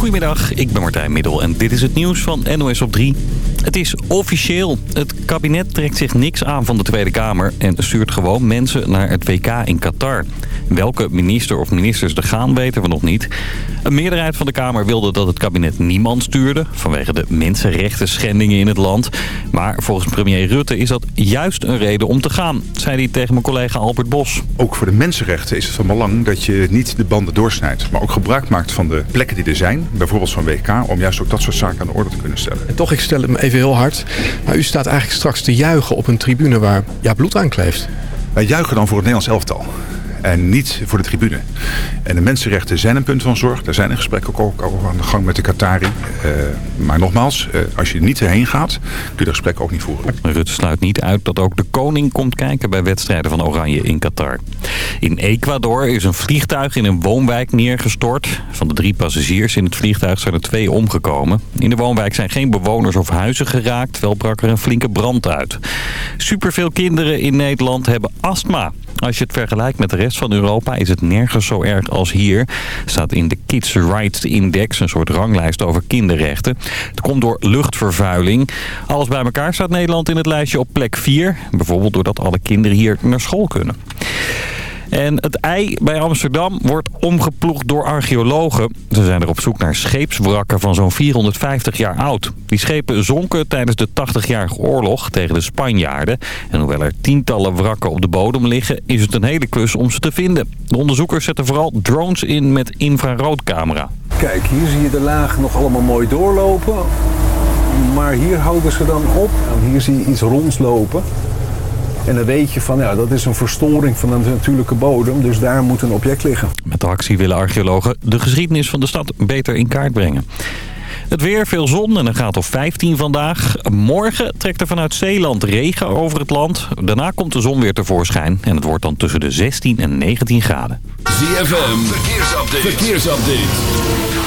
Goedemiddag, ik ben Martijn Middel en dit is het nieuws van NOS op 3. Het is officieel. Het kabinet trekt zich niks aan van de Tweede Kamer... en stuurt gewoon mensen naar het WK in Qatar. Welke minister of ministers er gaan, weten we nog niet. Een meerderheid van de Kamer wilde dat het kabinet niemand stuurde... vanwege de mensenrechten schendingen in het land. Maar volgens premier Rutte is dat juist een reden om te gaan... zei hij tegen mijn collega Albert Bos. Ook voor de mensenrechten is het van belang dat je niet de banden doorsnijdt... maar ook gebruik maakt van de plekken die er zijn, bijvoorbeeld zo'n WK... om juist ook dat soort zaken aan de orde te kunnen stellen. En toch, ik stel hem even heel hard. Maar u staat eigenlijk straks te juichen op een tribune waar ja, bloed aan kleeft. Wij juichen dan voor het Nederlands elftal en niet voor de tribune. En de mensenrechten zijn een punt van zorg. Daar zijn een gesprekken ook, ook aan de gang met de Qatari. Uh, maar nogmaals, uh, als je niet erheen gaat, kun je de gesprekken ook niet voeren. Rutte sluit niet uit dat ook de koning komt kijken bij wedstrijden van Oranje in Qatar. In Ecuador is een vliegtuig in een woonwijk neergestort. Van de drie passagiers in het vliegtuig zijn er twee omgekomen. In de woonwijk zijn geen bewoners of huizen geraakt. Wel brak er een flinke brand uit. Superveel kinderen in Nederland hebben astma. Als je het vergelijkt met de rest van Europa is het nergens zo erg als hier. Staat in de Kids Rights Index, een soort ranglijst over kinderrechten. Het komt door luchtvervuiling. Alles bij elkaar staat Nederland in het lijstje op plek 4. Bijvoorbeeld doordat alle kinderen hier naar school kunnen. En het ei bij Amsterdam wordt omgeploegd door archeologen. Ze zijn er op zoek naar scheepswrakken van zo'n 450 jaar oud. Die schepen zonken tijdens de 80-jarige oorlog tegen de Spanjaarden. En hoewel er tientallen wrakken op de bodem liggen, is het een hele klus om ze te vinden. De onderzoekers zetten vooral drones in met infraroodcamera. Kijk, hier zie je de lagen nog allemaal mooi doorlopen. Maar hier houden ze dan op. En hier zie je iets rondslopen. En dan weet je van, ja, dat is een verstoring van de natuurlijke bodem. Dus daar moet een object liggen. Met de actie willen archeologen de geschiedenis van de stad beter in kaart brengen. Het weer, veel zon en een graad of 15 vandaag. Morgen trekt er vanuit Zeeland regen over het land. Daarna komt de zon weer tevoorschijn. En het wordt dan tussen de 16 en 19 graden. ZFM, verkeersupdate. verkeersupdate.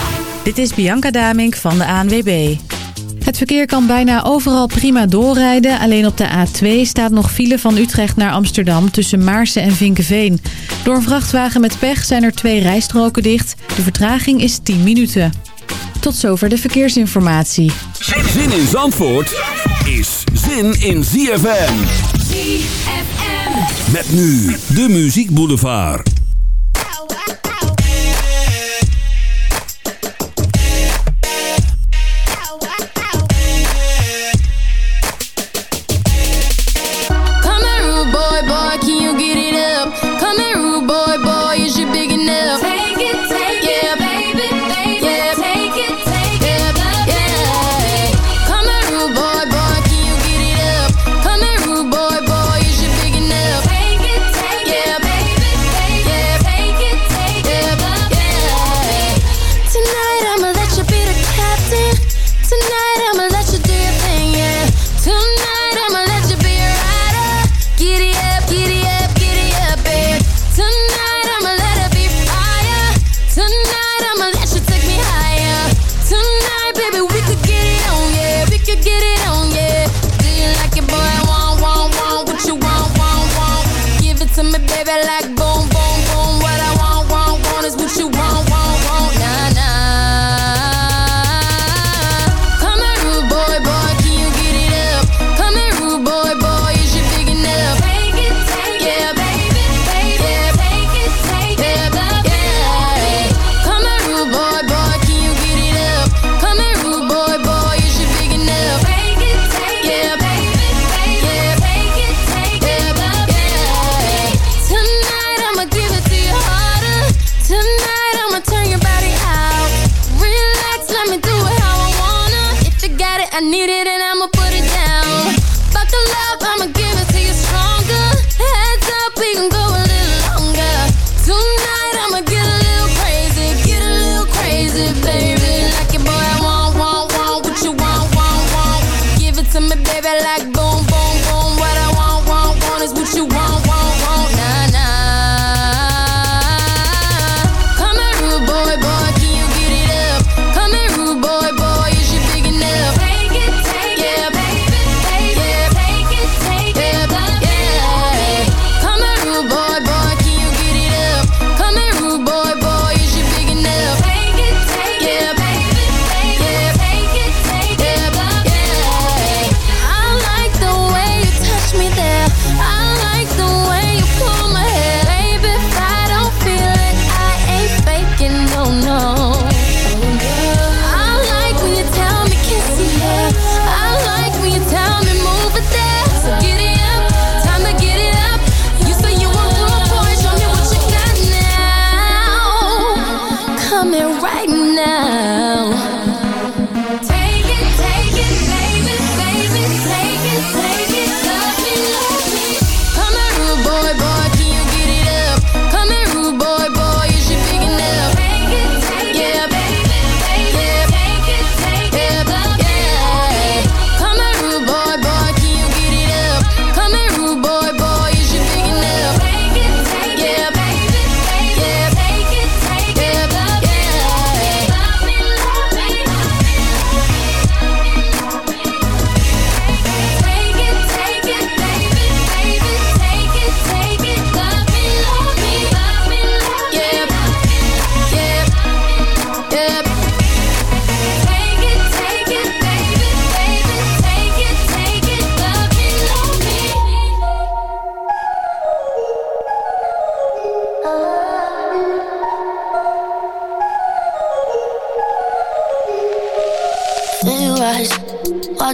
Dit is Bianca Damink van de ANWB. Het verkeer kan bijna overal prima doorrijden. Alleen op de A2 staat nog file van Utrecht naar Amsterdam tussen Maarsen en Vinkenveen. Door een vrachtwagen met pech zijn er twee rijstroken dicht. De vertraging is 10 minuten. Tot zover de verkeersinformatie. Zin in Zandvoort is zin in ZFM. ZFM. Met nu de Muziek Boulevard.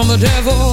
from the devil.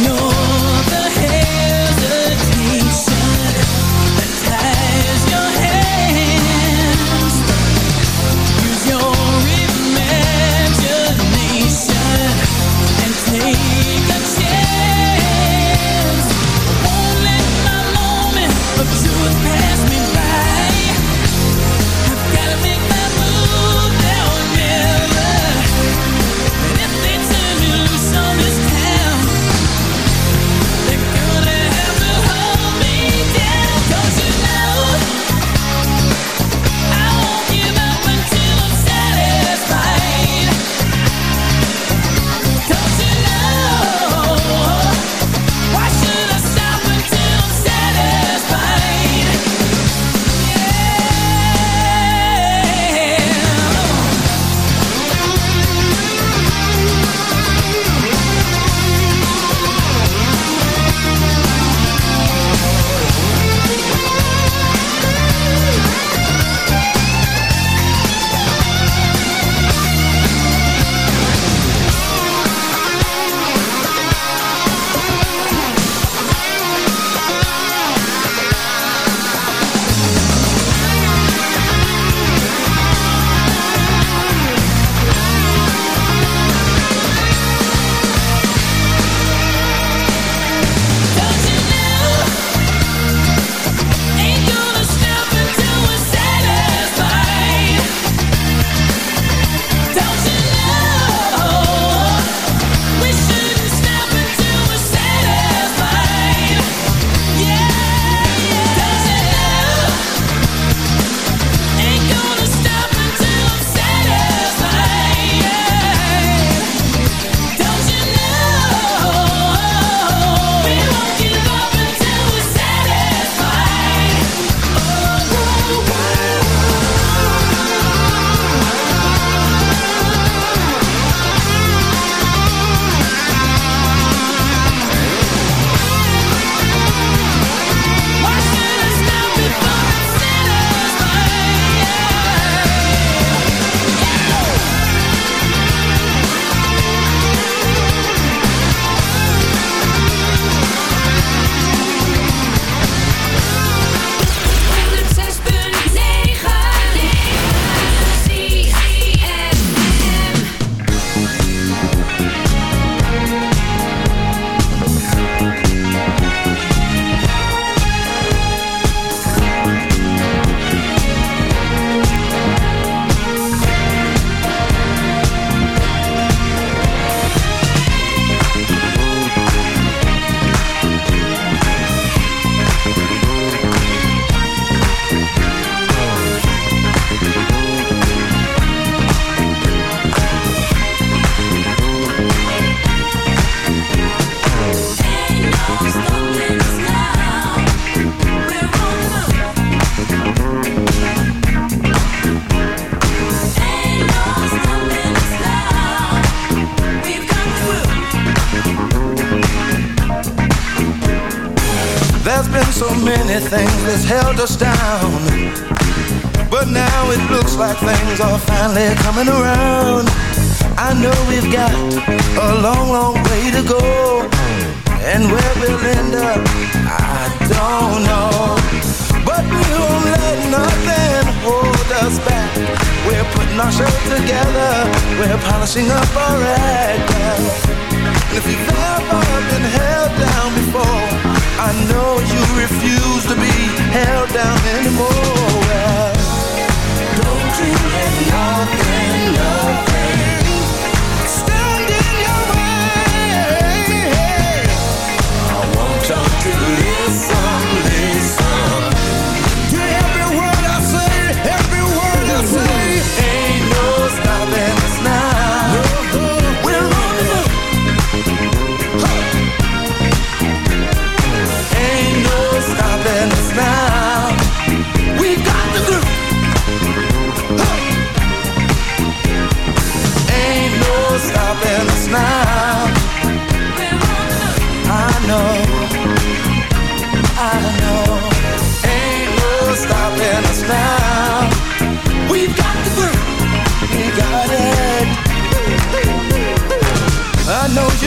know polishing up our act now. And if you've ever been held down before, I know you refuse to be held down anymore.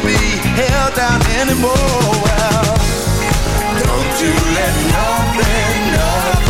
to be held down anymore. Well, don't you let nothing, nothing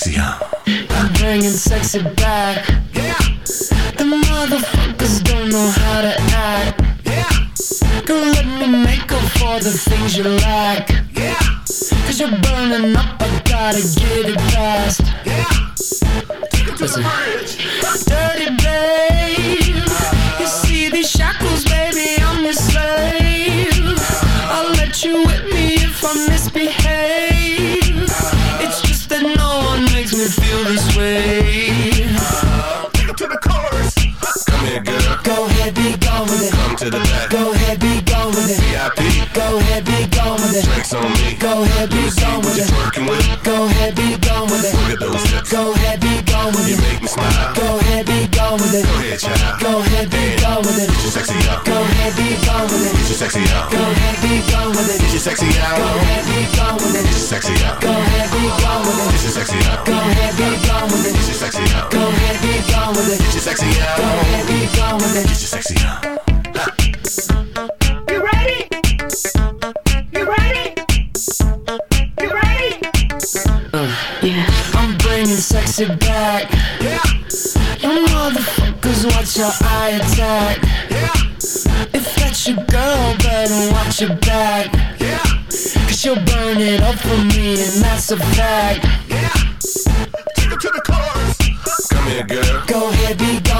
Sexy out. I'm bringing sexy back. Eye attack. Yeah. If that's your girl, better watch your back. Yeah. Cause you'll burn it up for me, and that's a fact. Take it to the chorus. Come here, girl. Go ahead, be gone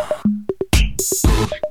Thank you.